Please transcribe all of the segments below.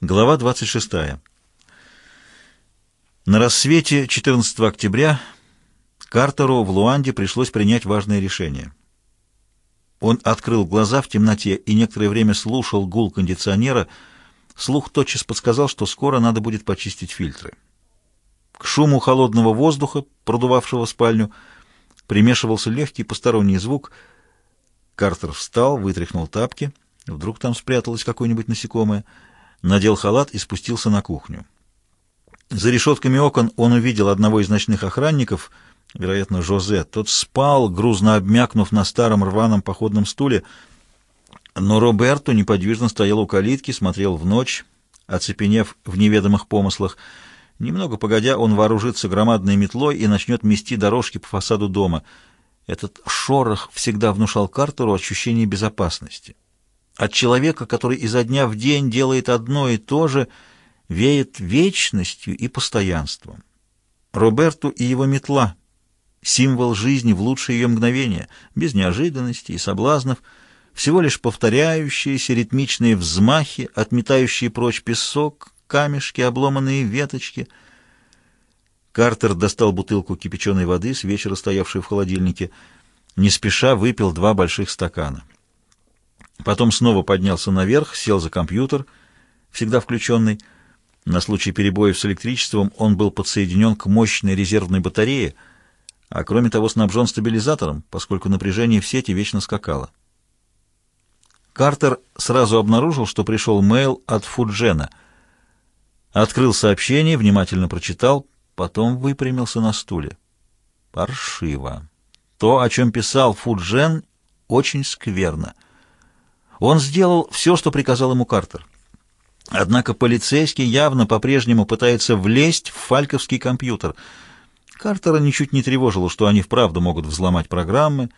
Глава 26. На рассвете 14 октября Картеру в Луанде пришлось принять важное решение. Он открыл глаза в темноте и некоторое время слушал гул кондиционера. Слух тотчас подсказал, что скоро надо будет почистить фильтры. К шуму холодного воздуха, продувавшего спальню, примешивался легкий посторонний звук. Картер встал, вытряхнул тапки. Вдруг там спряталось какое-нибудь насекомое. Надел халат и спустился на кухню. За решетками окон он увидел одного из ночных охранников, вероятно, Жозе. Тот спал, грузно обмякнув на старом рваном походном стуле, но Роберто неподвижно стоял у калитки, смотрел в ночь, оцепенев в неведомых помыслах. Немного погодя, он вооружится громадной метлой и начнет мести дорожки по фасаду дома. Этот шорох всегда внушал Картеру ощущение безопасности. От человека, который изо дня в день делает одно и то же, веет вечностью и постоянством. Роберту и его метла — символ жизни в лучшие ее мгновения, без неожиданностей и соблазнов, всего лишь повторяющиеся ритмичные взмахи, отметающие прочь песок, камешки, обломанные веточки. Картер достал бутылку кипяченой воды с вечера стоявшей в холодильнике, не спеша выпил два больших стакана. Потом снова поднялся наверх, сел за компьютер, всегда включенный. На случай перебоев с электричеством он был подсоединен к мощной резервной батарее, а кроме того снабжен стабилизатором, поскольку напряжение в сети вечно скакало. Картер сразу обнаружил, что пришел мейл от Фуджена. Открыл сообщение, внимательно прочитал, потом выпрямился на стуле. Паршиво. То, о чем писал Фуджен, очень скверно. Он сделал все, что приказал ему Картер. Однако полицейский явно по-прежнему пытается влезть в фальковский компьютер. Картера ничуть не тревожило, что они вправду могут взломать программы.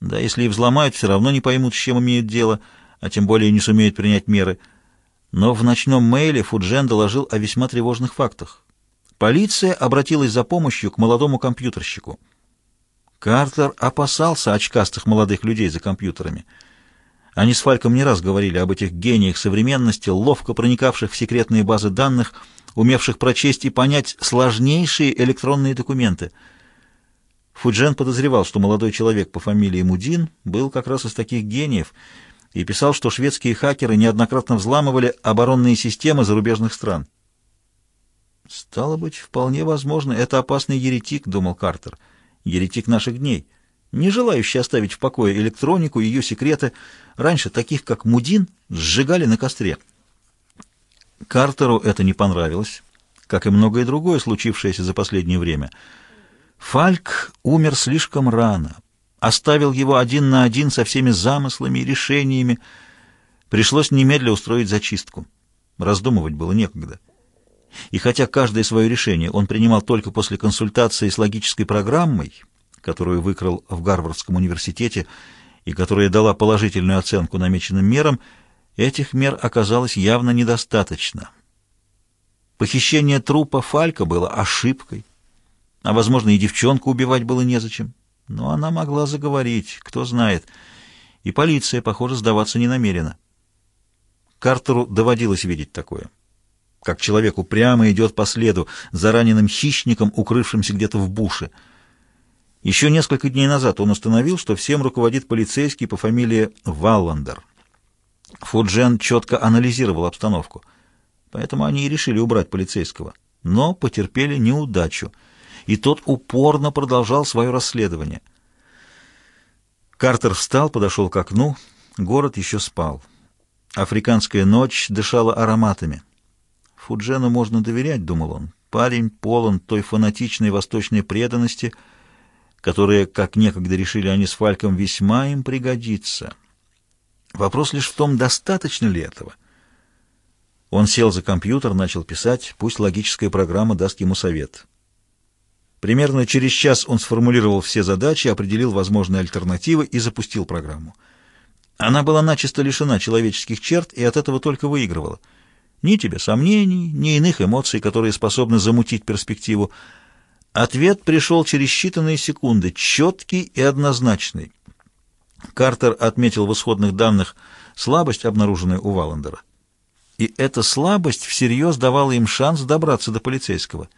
Да, если и взломают, все равно не поймут, с чем имеют дело, а тем более не сумеют принять меры. Но в ночном мейле Фуджен доложил о весьма тревожных фактах. Полиция обратилась за помощью к молодому компьютерщику. Картер опасался очкастых молодых людей за компьютерами — они с Фальком не раз говорили об этих гениях современности, ловко проникавших в секретные базы данных, умевших прочесть и понять сложнейшие электронные документы. Фуджен подозревал, что молодой человек по фамилии Мудин был как раз из таких гениев и писал, что шведские хакеры неоднократно взламывали оборонные системы зарубежных стран. «Стало быть, вполне возможно, это опасный еретик», — думал Картер, — «еретик наших дней» не желающий оставить в покое электронику и ее секреты. Раньше таких, как Мудин, сжигали на костре. Картеру это не понравилось, как и многое другое, случившееся за последнее время. Фальк умер слишком рано, оставил его один на один со всеми замыслами и решениями. Пришлось немедля устроить зачистку. Раздумывать было некогда. И хотя каждое свое решение он принимал только после консультации с логической программой, которую выкрал в Гарвардском университете и которая дала положительную оценку намеченным мерам, этих мер оказалось явно недостаточно. Похищение трупа Фалька было ошибкой, а, возможно, и девчонку убивать было незачем. Но она могла заговорить, кто знает, и полиция, похоже, сдаваться не намерена. Картеру доводилось видеть такое. Как человек упрямо идет по следу за раненым хищником, укрывшимся где-то в буше — еще несколько дней назад он установил, что всем руководит полицейский по фамилии Валландер. Фуджен четко анализировал обстановку, поэтому они и решили убрать полицейского, но потерпели неудачу, и тот упорно продолжал свое расследование. Картер встал, подошел к окну, город еще спал. Африканская ночь дышала ароматами. Фуджену можно доверять, думал он. Парень полон той фанатичной восточной преданности, которое, как некогда решили они с Фальком, весьма им пригодится. Вопрос лишь в том, достаточно ли этого. Он сел за компьютер, начал писать, пусть логическая программа даст ему совет. Примерно через час он сформулировал все задачи, определил возможные альтернативы и запустил программу. Она была начисто лишена человеческих черт и от этого только выигрывала. Ни тебе сомнений, ни иных эмоций, которые способны замутить перспективу, Ответ пришел через считанные секунды, четкий и однозначный. Картер отметил в исходных данных слабость, обнаруженную у Валандера. и эта слабость всерьез давала им шанс добраться до полицейского.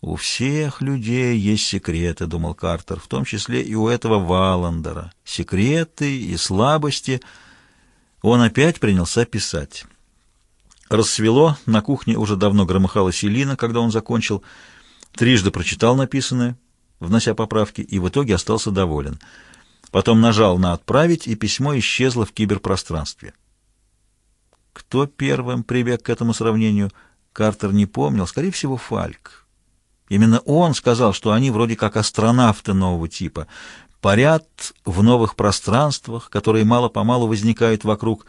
«У всех людей есть секреты», — думал Картер, — «в том числе и у этого Валандера. Секреты и слабости». Он опять принялся писать. Рассвело, на кухне уже давно громыхала Селина, когда он закончил. Трижды прочитал написанное, внося поправки, и в итоге остался доволен. Потом нажал на «Отправить», и письмо исчезло в киберпространстве. Кто первым прибег к этому сравнению, Картер не помнил, скорее всего, Фальк. Именно он сказал, что они вроде как астронавты нового типа, парят в новых пространствах, которые мало-помалу возникают вокруг.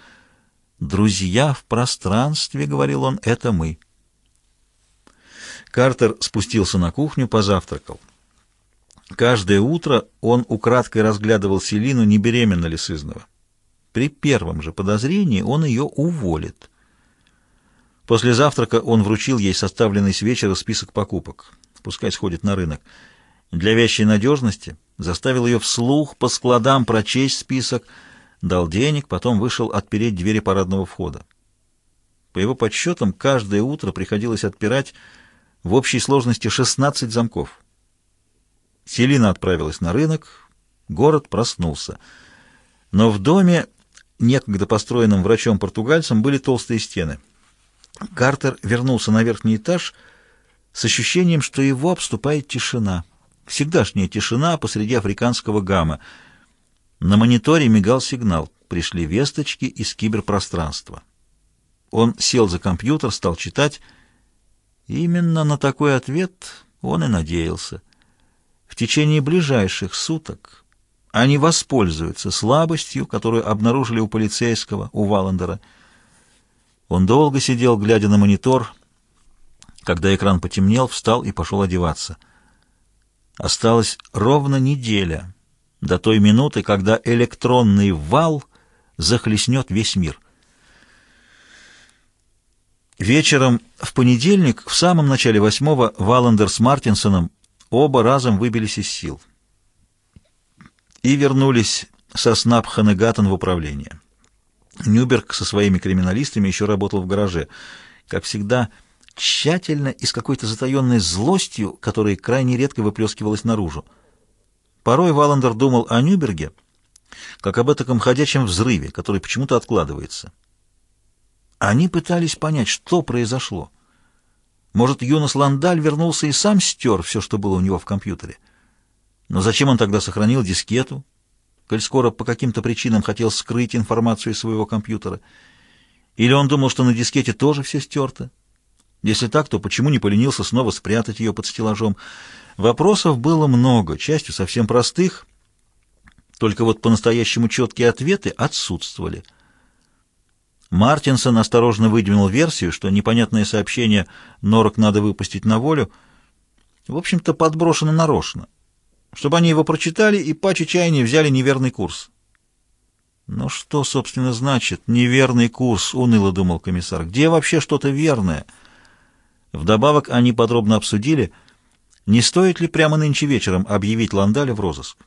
«Друзья в пространстве», — говорил он, — «это мы». Картер спустился на кухню, позавтракал. Каждое утро он украдкой разглядывал Селину, не беременна ли сызнова. При первом же подозрении он ее уволит. После завтрака он вручил ей составленный с вечера список покупок. Пускай сходит на рынок. Для вящей надежности заставил ее вслух по складам прочесть список, дал денег, потом вышел отпереть двери парадного входа. По его подсчетам, каждое утро приходилось отпирать в общей сложности 16 замков. Селина отправилась на рынок, город проснулся. Но в доме некогда построенным врачом-португальцем, были толстые стены. Картер вернулся на верхний этаж с ощущением, что его обступает тишина. Всегдашняя тишина посреди африканского гамма. На мониторе мигал сигнал. Пришли весточки из киберпространства. Он сел за компьютер, стал читать. Именно на такой ответ он и надеялся. В течение ближайших суток они воспользуются слабостью, которую обнаружили у полицейского, у Валандера. Он долго сидел, глядя на монитор. Когда экран потемнел, встал и пошел одеваться. Осталась ровно неделя до той минуты, когда электронный вал захлестнет весь мир. Вечером в понедельник, в самом начале восьмого, Валандер с Мартинсоном оба разом выбились из сил и вернулись со Снапханегатон в управление. Нюберг со своими криминалистами еще работал в гараже. Как всегда, тщательно и с какой-то затаенной злостью, которая крайне редко выплескивалась наружу. Порой Валандер думал о Нюберге, как об этом ходячем взрыве, который почему-то откладывается. Они пытались понять, что произошло. Может, Юнос Ландаль вернулся и сам стер все, что было у него в компьютере. Но зачем он тогда сохранил дискету, коль скоро по каким-то причинам хотел скрыть информацию из своего компьютера? Или он думал, что на дискете тоже все стерто? Если так, то почему не поленился снова спрятать ее под стеллажом? Вопросов было много, частью совсем простых, только вот по-настоящему четкие ответы отсутствовали. Мартинсон осторожно выдвинул версию, что непонятное сообщение «Норок надо выпустить на волю» в общем-то подброшено нарочно чтобы они его прочитали и по чаяния взяли неверный курс. «Но что, собственно, значит неверный курс?» — уныло думал комиссар. «Где вообще что-то верное?» Вдобавок они подробно обсудили, не стоит ли прямо нынче вечером объявить Ландаля в розыск.